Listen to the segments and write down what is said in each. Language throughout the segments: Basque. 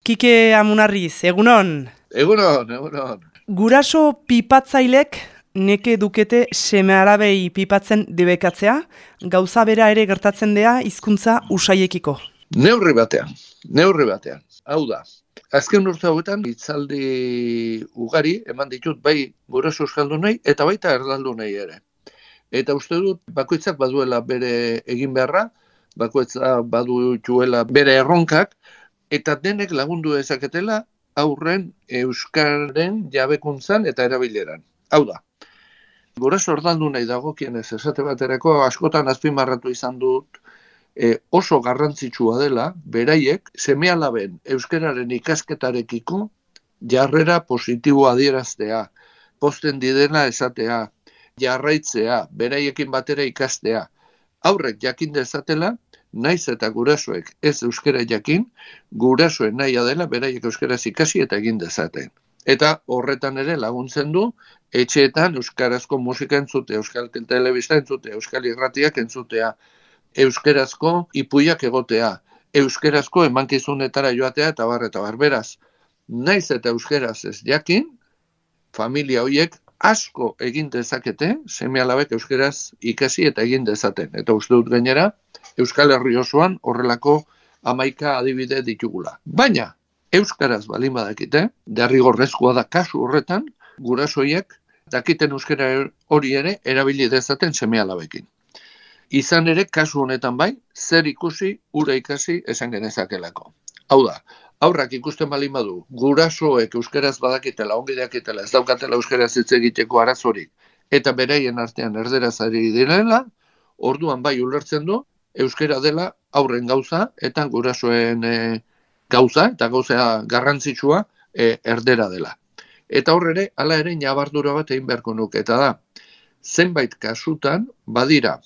Kike Amunarriz, egunon? Egunon, egunon. Guraso pipatzailek neke dukete seme arabei pipatzen debekatzea, gauza bera ere gertatzen dea hizkuntza usaiekiko. Neurri batean, neurri batean. Hau da, azken urte hauetan hitzaldi ugari eman ditut bai guraso euskaldu nahi eta baita erdaldu nahi ere. Eta uste dut bakoitzak baduela bere egin beharra, bakoitzak baduela bere erronkak, eta denek lagundu ezaketela aurren euskaren jabekuntzan eta erabileran. Hau da, gure sordaldu nahi dago kienez, esate baterako askotan azpimarratu izan dut e, oso garrantzitsua dela, beraiek, seme alaben euskararen ikasketarekiko jarrera positiboa adieraztea, posten didena esatea, jarraitzea, beraiekin batera ikastea. Aurrek jakin dezatela, naiz eta gurasoek ez euskara jakin, gurasoen naia dela beraiek euskaraz ikasi eta egin dezaten. Eta horretan ere laguntzen du, etxeetan euskarazko musika entzute, euskal telebista entzute, euskal irratiak entzutea, euskarazko ipuiak egotea, euskarazko emankizunetara joatea eta bar eta barberaz. Naiz eta euskaraz ez jakin, familia horiek asko egin dezakete, seme alabek euskaraz ikasi eta egin dezaten. Eta uste dut gainera, Euskal Herri osoan horrelako amaika adibide ditugula. Baina, Euskaraz balin badakite, derrigorrezkoa da kasu horretan, gurasoiek dakiten euskara hori ere erabili dezaten seme alabekin. Izan ere, kasu honetan bai, zer ikusi, ura ikasi esan genezakelako. Hau da, aurrak ikusten balin badu, gurasoek euskaraz badakitela, ongi dakitela, ez daukatela euskaraz hitz egiteko arazorik, eta bereien artean erderaz ari direla, orduan bai ulertzen du, euskera dela aurren gauza eta gurasoen e, gauza eta gauza garrantzitsua e, erdera dela. Eta horre hala ere nabardura bat egin beharko nuke eta da zenbait kasutan badira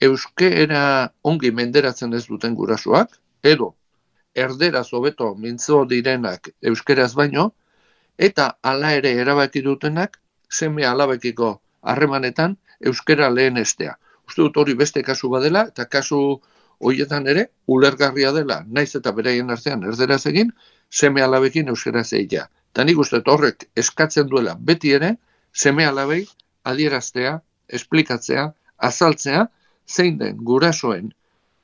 euskera ongi menderatzen ez duten gurasoak edo erdera hobeto mintzo direnak euskeraz baino eta hala ere erabaki dutenak seme alabekiko harremanetan euskera lehen estea uste dut hori beste kasu badela, eta kasu horietan ere, ulergarria dela, naiz eta bereien artean erderaz egin, seme alabekin euskera zeitea. Eta nik uste horrek eskatzen duela beti ere, seme alabei adieraztea, esplikatzea, azaltzea, zein den gurasoen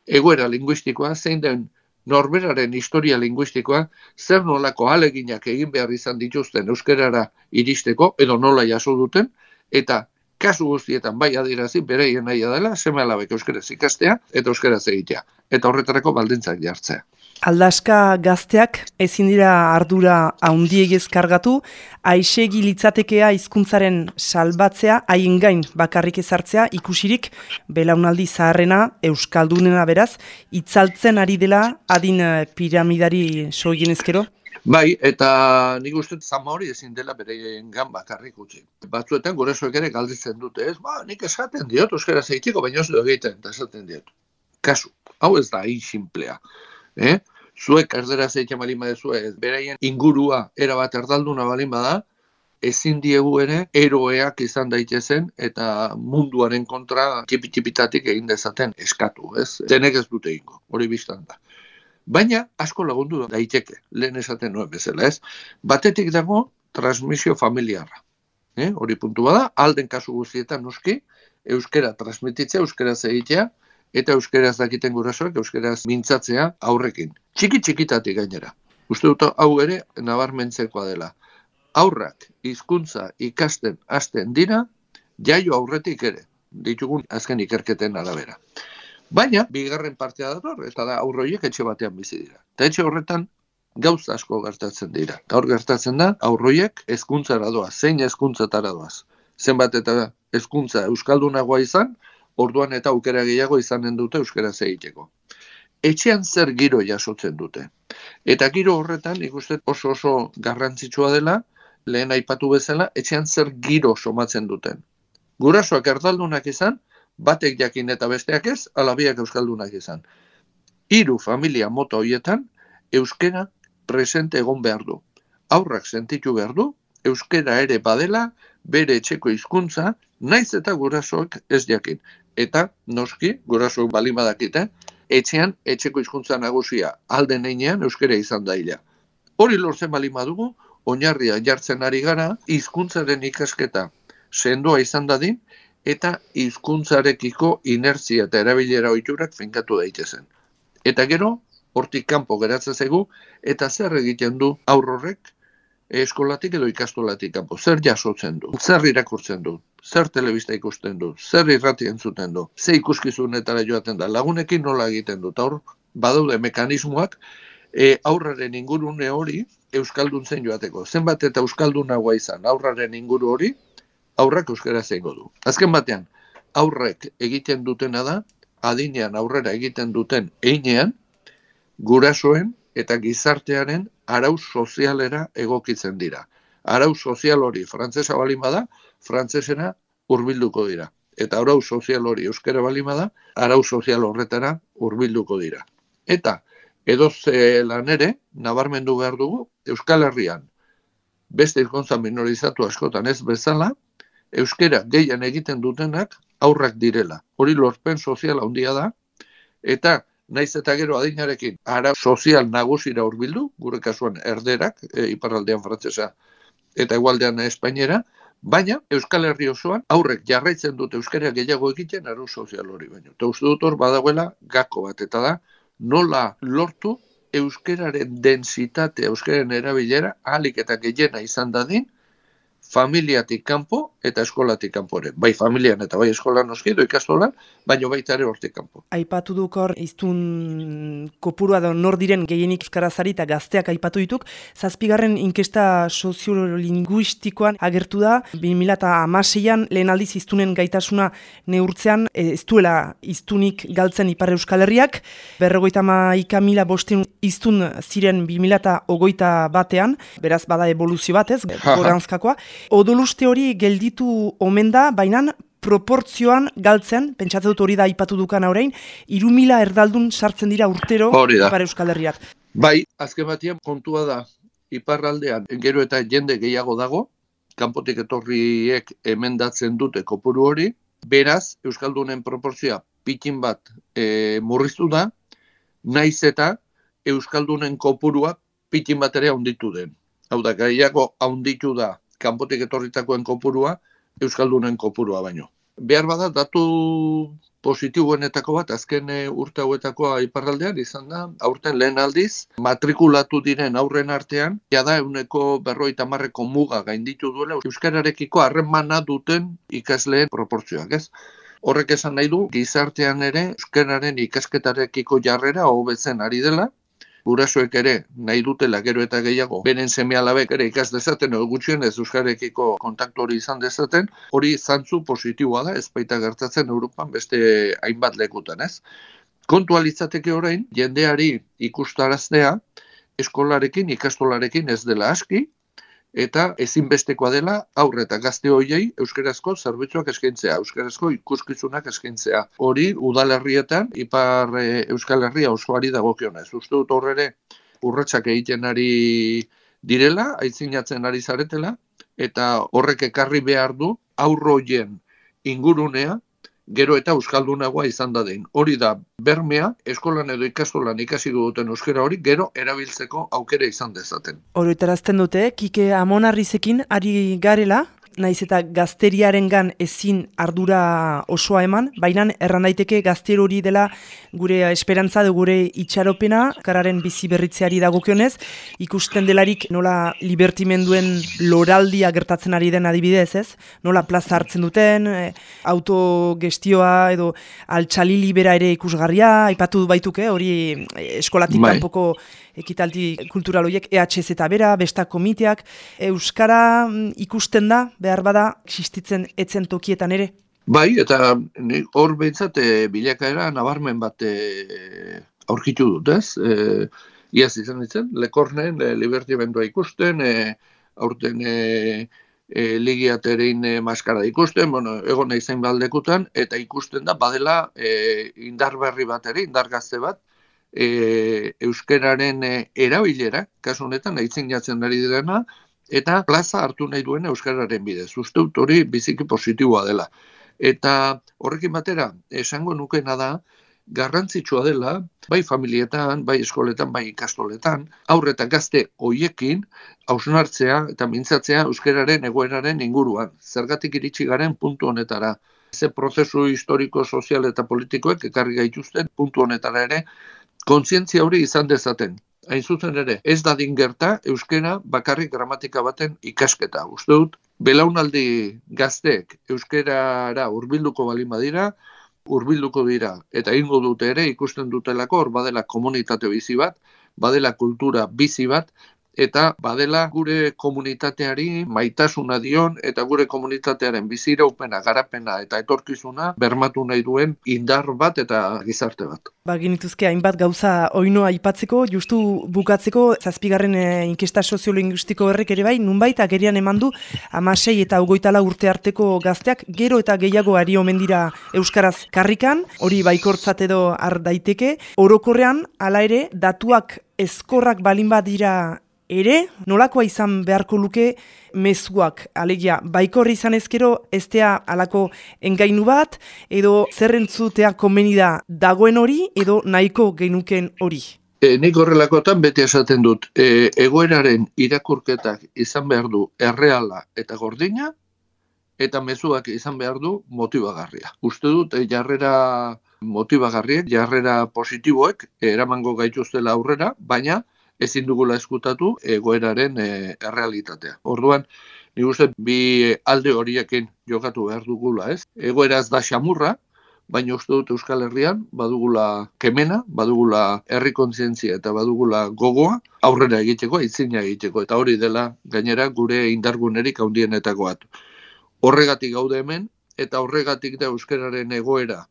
egoera linguistikoa, zein den norberaren historia linguistikoa, zer nolako aleginak egin behar izan dituzten euskerara iristeko, edo nola jaso duten, eta kasu guztietan bai adirazi bereien nahi dela seme alabek euskaraz ikastea eta euskaraz egitea eta horretarako baldintzak jartzea. Aldaska gazteak ezin dira ardura haundiegez kargatu, aisegi litzatekea hizkuntzaren salbatzea, haien gain bakarrik ezartzea, ikusirik belaunaldi zaharrena, euskaldunena beraz, itzaltzen ari dela adin piramidari soien ezkero? Bai, eta nik uste zama hori ezin dela bere gan bakarrik utzi. Batzuetan gure ere galditzen dute, ez? Ba, nik esaten diot, euskara zeitziko, baina ez du egiten, eta esaten diot. Kasu, hau ez da, hain simplea. Eh? Zuek erdera zeitzen balin badezu, ez beraien ingurua erabat erdalduna balin bada, ezin diegu ere eroeak izan daitezen eta munduaren kontra txipitipitatik egin dezaten eskatu, ez? Denek ez dute ingo, hori biztan da. Baina asko lagundu daiteke, lehen esaten nuen bezala, ez? Batetik dago transmisio familiarra. Eh? Hori puntu bada, alden kasu guztietan noski, euskera transmititzea, euskera egitea, eta euskeraz dakiten gurasoak, euskeraz mintzatzea aurrekin. Txiki txikitatik gainera. Uste dut hau ere, nabarmentzekoa dela. Aurrak, hizkuntza ikasten hasten dira, jaio aurretik ere, ditugun azken ikerketen arabera. Baina, bigarren partea dator, eta da aurroiek etxe batean bizi dira. Eta etxe horretan, gauza asko gertatzen dira. Hor gertatzen da, aurroiek ezkuntzara doaz, zein ezkuntzatara doaz. Zenbat eta ezkuntza euskaldunagoa izan, orduan eta aukera gehiago izanen dute euskara egiteko. Etxean zer giro jasotzen dute. Eta giro horretan, ikusten oso oso garrantzitsua dela, lehen aipatu bezala, etxean zer giro somatzen duten. Gurasoak erdaldunak izan, batek jakin eta besteak ez, alabiak euskaldunak izan. Hiru familia moto hoietan, euskera presente egon behar du. Aurrak sentitu behar du, euskera ere badela, bere etxeko hizkuntza, naiz eta gurasoak ez jakin. Eta, noski, gurasoak balimadakite, etxean etxeko hizkuntza nagusia alden einean euskera izan daila. Hori lortzen bali madugu, oinarria jartzen ari gara, hizkuntzaren ikasketa sendoa izan dadin, eta hizkuntzarekiko inertzia eta erabilera ohiturak finkatu daitezen. Eta gero, hortik kanpo geratzen zaigu, eta zer egiten du aurrorrek eskolatik edo ikastolatik kanpo, zer jasotzen du, zer irakurtzen du, zer telebista ikusten du, zer irrati entzuten du, ze ikuskizunetara joaten da, lagunekin nola egiten du, hor, badaude mekanismoak, e, aurraren ingurune hori euskalduntzen joateko. Zenbat eta euskaldunagoa izan? Aurraren inguru hori, aurrak euskara zeingo du. Azken batean, aurrek egiten dutena da, adinean aurrera egiten duten einean, gurasoen eta gizartearen arau sozialera egokitzen dira. Arau sozial hori frantzesa balin bada, frantzesena hurbilduko dira. Eta arau sozial hori euskara balin bada, arau sozial horretara hurbilduko dira. Eta edo lan ere, nabarmendu behar dugu, Euskal Herrian, beste izkontza minorizatu askotan ez bezala, euskera gehien egiten dutenak aurrak direla. Hori lorpen sozial handia da, eta naiz eta gero adinarekin ara sozial nagusira hurbildu, gure kasuan erderak, e, iparraldean frantzesa eta egualdean espainera, baina Euskal Herri osoan aurrek jarraitzen dute euskara gehiago egiten aru sozial hori baino. Eta uste dut hor badagoela gako bat, eta da nola lortu euskararen densitate, euskararen erabilera, alik eta gehiena izan dadin, familiatik kanpo eta eskolatik kanpore. Bai familian eta bai eskolan noski edo ikastolan, baino baita ere hortik kanpo. Aipatu duk hor iztun kopurua da nor diren gehienik euskarazari eta gazteak aipatu dituk, zazpigarren inkesta soziolinguistikoan agertu da, 2006an lehen aldiz iztunen gaitasuna neurtzean e, ez duela iztunik galtzen ipar euskal herriak, berrogoita maika mila bosten iztun ziren 2008 batean, beraz bada evoluzio batez, goranzkakoa, Odoluste hori gelditu omen da, baina proportzioan galtzen, pentsatzen dut hori da ipatu dukan orain, irumila erdaldun sartzen dira urtero Ipar Euskal Herriak. Bai, azken batian kontua da, iparraldean gero eta jende gehiago dago, kanpotik etorriek emendatzen dute kopuru hori, beraz, Euskaldunen proportzioa pikin bat e, murriztu da, naiz eta Euskaldunen kopurua pikin bat ere handitu den. Hau da, gehiago handitu da kanpotik etorritakoen kopurua, Euskaldunen kopurua baino. Behar bada, datu positiboenetako bat, azken eh, urte hauetakoa iparraldean izan da, aurten lehen aldiz, matrikulatu diren aurren artean, jada euneko berroi tamarreko muga gainditu duela, Euskararekiko harremana duten ikasleen proportzioak, ez? Horrek esan nahi du, gizartean ere, Euskararen ikasketarekiko jarrera hobetzen ari dela, gurasoek ere nahi dutela gero eta gehiago beren seme alabek ere ikas dezaten edo gutxien ez euskarekiko kontaktu hori izan dezaten, hori zantzu positiboa da, ez baita gertatzen Europan beste hainbat lekutan, ez? Kontu alitzateke orain, jendeari ikustaraztea, eskolarekin, ikastolarekin ez dela aski, eta ezinbestekoa dela aurre eta gazte hoiei euskarazko zerbitzuak eskaintzea, euskarazko ikuskizunak eskaintzea. Hori udalerrietan ipar e, Euskal Herria osoari dagokionez. Uste dut horrere urratsak egiten ari direla, aitzinatzen ari zaretela eta horrek ekarri behar du aurroien ingurunea gero eta euskaldunagoa izan da den. Hori da, bermea, eskolan edo ikastolan ikasi duten euskera hori, gero erabiltzeko aukera izan dezaten. Horretarazten dute, kike amonarrizekin ari garela, naiz eta gazteriaren gan ezin ardura osoa eman, baina erran daiteke gazter hori dela gure esperantza de gure itxaropena, kararen bizi berritzeari dagokionez, ikusten delarik nola libertimenduen loraldia gertatzen ari den adibidez ez, nola plaza hartzen duten, e, autogestioa edo altxali libera ere ikusgarria, aipatu baituke, hori e, eskolatik bai. kanpoko ekitaldi kultural horiek EHZ eta bera, besta komiteak, Euskara mm, ikusten da, behar bada, existitzen etzen tokietan ere? Bai, eta hor behintzat e, bilakaera nabarmen bat e, aurkitu dut, ez? E, iaz izan ditzen, lekornen e, libertimendua ikusten, e, aurten e, e, ligiaterein e, maskara ikusten, bueno, egon nahi zain baldekutan, eta ikusten da, badela e, indar berri bat ere, indar gazte bat, e, euskararen e, erabilera, kasu honetan, aitzin jatzen ari direna, eta plaza hartu nahi duen euskararen bidez. Uste dut hori biziki positiboa dela. Eta horrekin batera, esango nukena da, garrantzitsua dela, bai familietan, bai eskoletan, bai ikastoletan, aurre eta gazte hoiekin hausnartzea eta mintzatzea euskararen egoeraren inguruan. Zergatik iritsi garen puntu honetara. Ze prozesu historiko, sozial eta politikoek ekarri gaituzten puntu honetara ere, kontzientzia hori izan dezaten. Hain zuzen ere, ez da gerta euskera bakarrik gramatika baten ikasketa. Uste dut, belaunaldi gazteek euskerara hurbilduko balin badira, hurbilduko dira eta ingo dute ere ikusten dutelako hor badela komunitate bizi bat, badela kultura bizi bat eta badela gure komunitateari maitasuna dion eta gure komunitatearen biziraupena, garapena eta etorkizuna bermatu nahi duen indar bat eta gizarte bat. Ba, genituzke hainbat gauza oinoa aipatzeko, justu bukatzeko, zazpigarren e, inkesta soziolinguistiko horrek ere bai, nunbait agerian eman du, amasei eta ugoitala urte arteko gazteak, gero eta gehiago ari omen dira Euskaraz karrikan, hori baikortzat edo ar daiteke, orokorrean, hala ere, datuak eskorrak balin badira ere, nolakoa izan beharko luke mezuak, alegia, baikorri izan ezkero, estea alako engainu bat, edo zerrentzutea komeni da dagoen hori, edo nahiko genuken hori. E, nik horrelakotan beti esaten dut, e, egoeraren irakurketak izan behar du erreala eta gordina, eta mezuak izan behar du motibagarria. Uste dut, e, jarrera motibagarriek, jarrera positiboek, eramango gaituztela aurrera, baina, ezin dugula eskutatu egoeraren e, errealitatea. Orduan, ni uste bi alde horiekin jokatu behar dugula, ez? Egoeraz da xamurra, baina uste dut Euskal Herrian badugula kemena, badugula herri kontzientzia eta badugula gogoa aurrera egiteko, itzina egiteko eta hori dela gainera gure indargunerik handienetako bat. Horregatik gaude hemen eta horregatik da euskararen egoera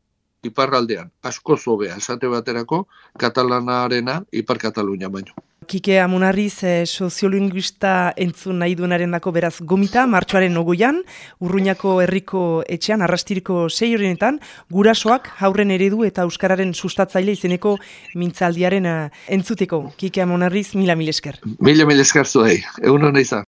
iparraldean asko zobea esate baterako katalanarena ipar Katalunia baino. Kike Amunarriz e, soziolinguista entzun nahi duenaren dako beraz gomita, martxoaren ogoian, urruñako herriko etxean, arrastiriko sei horienetan, gurasoak haurren eredu eta euskararen sustatzaile izeneko mintzaldiaren uh, entzuteko. Kike Amunarriz, mila mil esker. Mila mil esker zuei, egun hona izan.